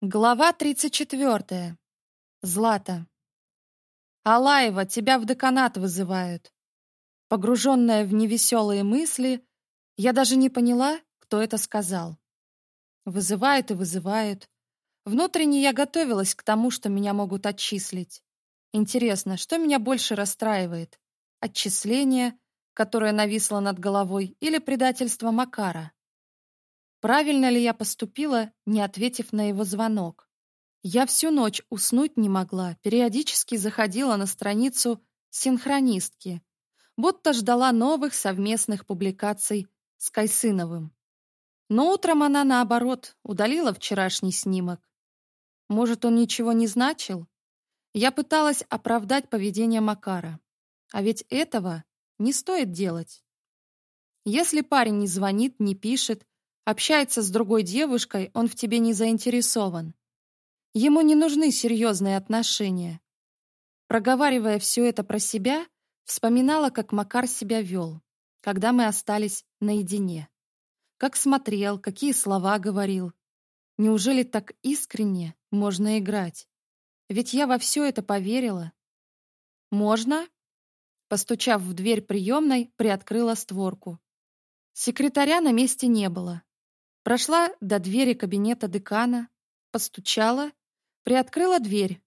Глава 34. Злата. «Алаева, тебя в деканат вызывают». Погруженная в невеселые мысли, я даже не поняла, кто это сказал. Вызывают и вызывают. Внутренне я готовилась к тому, что меня могут отчислить. Интересно, что меня больше расстраивает? Отчисление, которое нависло над головой, или предательство Макара? Правильно ли я поступила, не ответив на его звонок? Я всю ночь уснуть не могла, периодически заходила на страницу синхронистки, будто ждала новых совместных публикаций с Кайсыновым. Но утром она, наоборот, удалила вчерашний снимок. Может, он ничего не значил? Я пыталась оправдать поведение Макара. А ведь этого не стоит делать. Если парень не звонит, не пишет, общается с другой девушкой, он в тебе не заинтересован. Ему не нужны серьезные отношения. Проговаривая все это про себя, вспоминала, как Макар себя вел, когда мы остались наедине. Как смотрел, какие слова говорил. Неужели так искренне можно играть? Ведь я во все это поверила. «Можно?» Постучав в дверь приемной, приоткрыла створку. Секретаря на месте не было прошла до двери кабинета декана, постучала, приоткрыла дверь.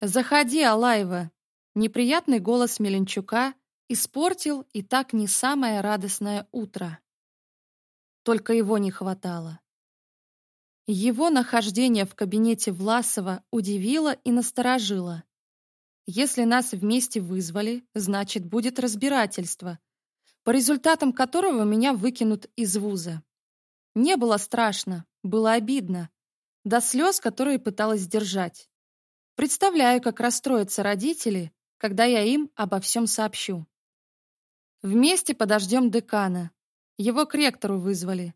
«Заходи, Алаева!» Неприятный голос Меленчука испортил и так не самое радостное утро. Только его не хватало. Его нахождение в кабинете Власова удивило и насторожило. Если нас вместе вызвали, значит, будет разбирательство, по результатам которого меня выкинут из вуза. Не было страшно, было обидно, до слез, которые пыталась держать. Представляю, как расстроятся родители, когда я им обо всем сообщу. Вместе подождем декана. Его к ректору вызвали.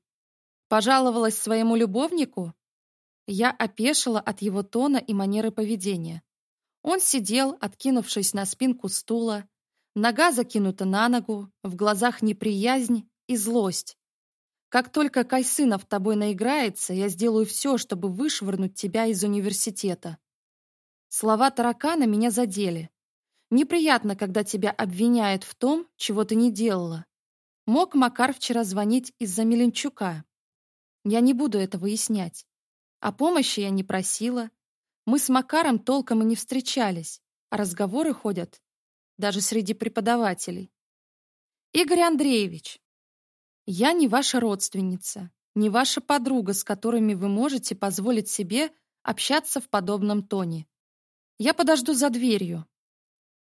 Пожаловалась своему любовнику? Я опешила от его тона и манеры поведения. Он сидел, откинувшись на спинку стула, нога закинута на ногу, в глазах неприязнь и злость. Как только Кайсынов тобой наиграется, я сделаю все, чтобы вышвырнуть тебя из университета. Слова таракана меня задели. Неприятно, когда тебя обвиняют в том, чего ты не делала. Мог Макар вчера звонить из-за Меленчука. Я не буду это выяснять. О помощи я не просила. Мы с Макаром толком и не встречались, а разговоры ходят даже среди преподавателей. Игорь Андреевич, я не ваша родственница, не ваша подруга, с которыми вы можете позволить себе общаться в подобном тоне. Я подожду за дверью.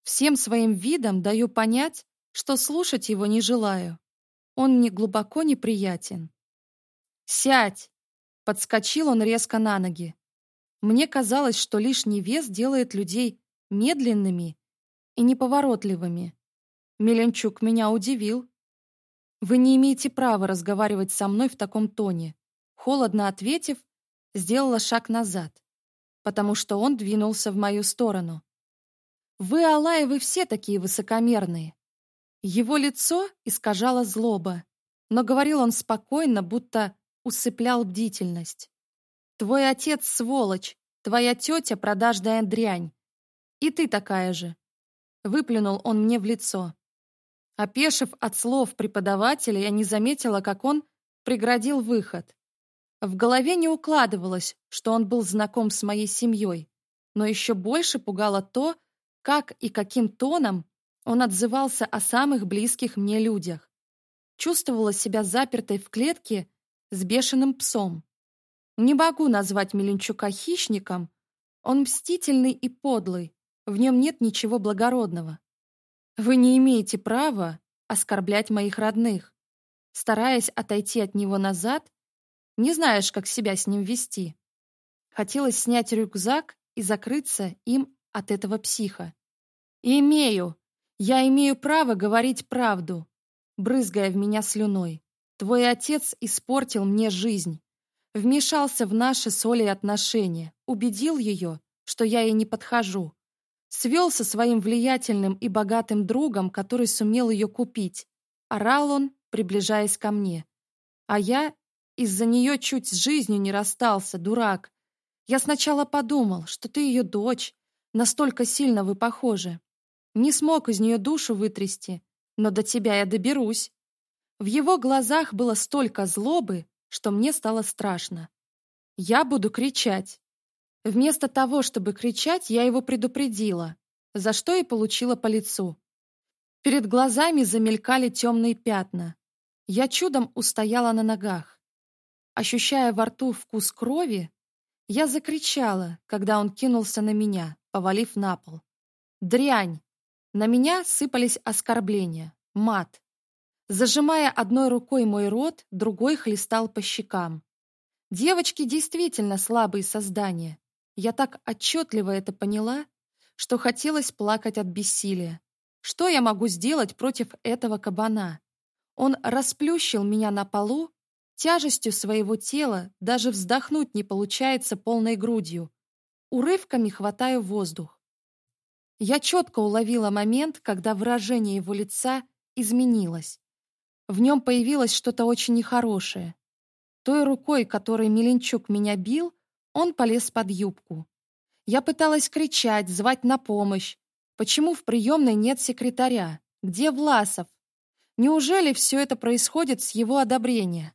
Всем своим видом даю понять, что слушать его не желаю. Он мне глубоко неприятен. «Сядь!» — подскочил он резко на ноги. Мне казалось, что лишний вес делает людей медленными и неповоротливыми. Меленчук меня удивил. «Вы не имеете права разговаривать со мной в таком тоне», холодно ответив, сделала шаг назад, потому что он двинулся в мою сторону. «Вы, Алаевы, все такие высокомерные». Его лицо искажало злоба, но говорил он спокойно, будто усыплял бдительность. «Твой отец — сволочь, твоя тетя — продажная дрянь. И ты такая же», — выплюнул он мне в лицо. Опешив от слов преподавателя, я не заметила, как он преградил выход. В голове не укладывалось, что он был знаком с моей семьей, но еще больше пугало то, как и каким тоном он отзывался о самых близких мне людях. Чувствовала себя запертой в клетке с бешеным псом. Не могу назвать Меленчука хищником, он мстительный и подлый, в нем нет ничего благородного. Вы не имеете права оскорблять моих родных. Стараясь отойти от него назад, не знаешь, как себя с ним вести. Хотелось снять рюкзак и закрыться им от этого психа. «Имею! Я имею право говорить правду!» Брызгая в меня слюной. «Твой отец испортил мне жизнь. Вмешался в наши с Олей отношения. Убедил ее, что я ей не подхожу свел со своим влиятельным и богатым другом, который сумел ее купить. Орал он, приближаясь ко мне. А я из-за нее чуть с жизнью не расстался, дурак. Я сначала подумал, что ты ее дочь. Настолько сильно вы похожи. Не смог из нее душу вытрясти, но до тебя я доберусь. В его глазах было столько злобы, что мне стало страшно. Я буду кричать. Вместо того, чтобы кричать, я его предупредила, за что и получила по лицу. Перед глазами замелькали темные пятна. Я чудом устояла на ногах. Ощущая во рту вкус крови, я закричала, когда он кинулся на меня, повалив на пол. «Дрянь!» На меня сыпались оскорбления, мат. Зажимая одной рукой мой рот, другой хлестал по щекам. Девочки действительно слабые создания. Я так отчетливо это поняла, что хотелось плакать от бессилия. Что я могу сделать против этого кабана? Он расплющил меня на полу, тяжестью своего тела даже вздохнуть не получается полной грудью. Урывками хватаю воздух. Я четко уловила момент, когда выражение его лица изменилось. В нем появилось что-то очень нехорошее. Той рукой, которой Миленчук меня бил, он полез под юбку. Я пыталась кричать, звать на помощь. Почему в приемной нет секретаря? Где Власов? Неужели все это происходит с его одобрения?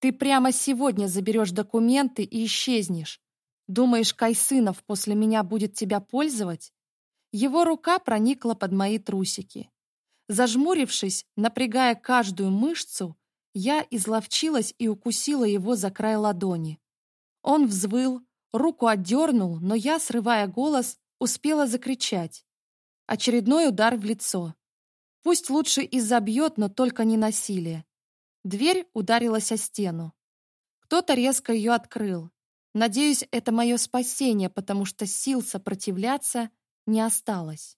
Ты прямо сегодня заберешь документы и исчезнешь. Думаешь, Кайсынов после меня будет тебя пользовать? Его рука проникла под мои трусики. Зажмурившись, напрягая каждую мышцу, я изловчилась и укусила его за край ладони. Он взвыл, руку отдернул, но я, срывая голос, успела закричать. Очередной удар в лицо. Пусть лучше и забьет, но только не насилие. Дверь ударилась о стену. Кто-то резко ее открыл. Надеюсь, это мое спасение, потому что сил сопротивляться не осталось.